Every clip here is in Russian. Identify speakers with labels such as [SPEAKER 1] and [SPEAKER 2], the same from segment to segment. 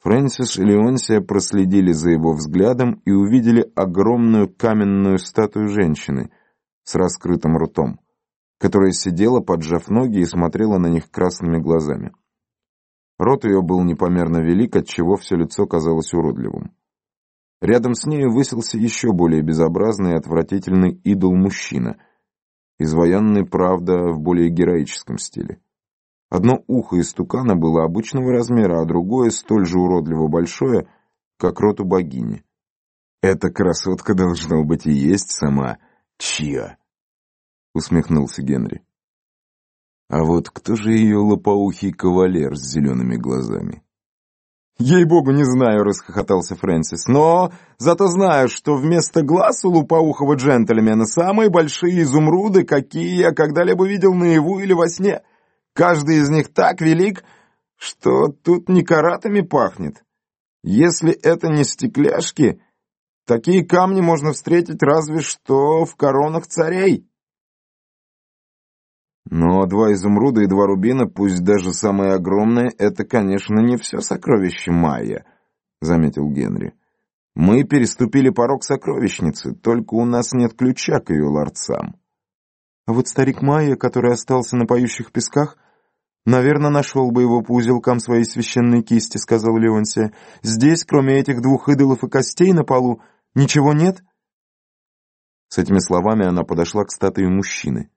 [SPEAKER 1] Фрэнсис и Леонсия проследили за его взглядом и увидели огромную каменную статую женщины с раскрытым ртом, которая сидела, поджав ноги и смотрела на них красными глазами. Рот ее был непомерно велик, отчего все лицо казалось уродливым. Рядом с нею высился еще более безобразный и отвратительный идол-мужчина, изваянный, правда, в более героическом стиле. Одно ухо истукана было обычного размера, а другое столь же уродливо большое, как рот у богини. «Эта красотка должна быть и есть сама Чья?» — усмехнулся Генри. «А вот кто же ее лопоухий кавалер с зелеными глазами?»
[SPEAKER 2] «Ей-богу, не знаю», — расхохотался Фрэнсис. «Но зато знаю, что вместо глаз у лупоухого джентльмена самые большие изумруды, какие я когда-либо видел наяву или во сне». Каждый из них так велик, что тут не каратами пахнет. Если это не стекляшки, такие камни можно встретить разве что в коронах царей.
[SPEAKER 1] Но два изумруда и два рубина, пусть даже самые огромные, это, конечно, не все сокровище Майя, заметил Генри. Мы переступили порог сокровищницы, только у нас нет ключа к ее ларцам.
[SPEAKER 2] А вот старик Майя, который остался на поющих песках, наверное, нашел бы его по узелкам своей священной кисти, сказал Леонсия. Здесь, кроме этих двух идолов и костей на полу, ничего нет?
[SPEAKER 1] С этими словами она подошла к статуе мужчины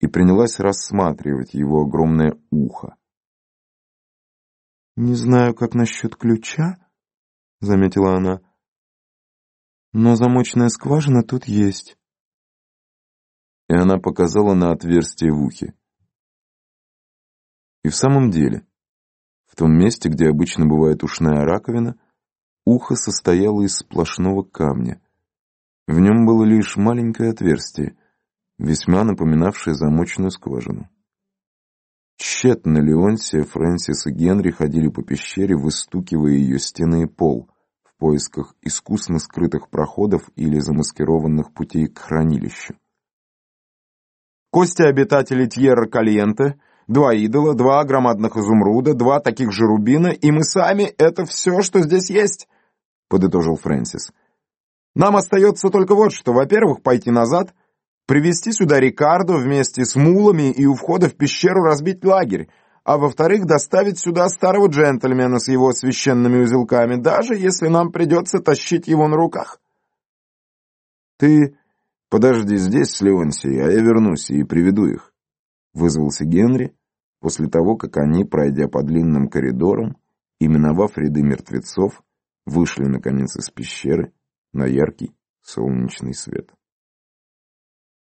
[SPEAKER 1] и принялась рассматривать его огромное ухо.
[SPEAKER 2] «Не знаю, как насчет ключа», — заметила она, — «но замочная скважина тут есть»
[SPEAKER 1] и она показала на отверстие в ухе. И в самом деле, в том месте, где обычно бывает ушная раковина, ухо состояло из сплошного камня. В нем было лишь маленькое отверстие, весьма напоминавшее замочную скважину. Тщетно Леонсия, Фрэнсис и Генри ходили по пещере, выстукивая ее стены и пол, в поисках искусно скрытых проходов или замаскированных путей к хранилищу.
[SPEAKER 2] Кости обитателей Тьерра Кальенте, два идола, два громадных изумруда, два таких же рубина, и мы сами — это все, что здесь есть», — подытожил Фрэнсис. «Нам остается только вот что. Во-первых, пойти назад, привести сюда Рикардо вместе с мулами и у входа в пещеру разбить лагерь, а во-вторых, доставить сюда старого джентльмена с его священными узелками, даже если нам придется тащить его на руках».
[SPEAKER 1] «Ты «Подожди здесь, Леонсий, а я вернусь и приведу их», — вызвался Генри после того, как они, пройдя по длинным коридорам и миновав ряды мертвецов, вышли, наконец, из пещеры на яркий солнечный свет.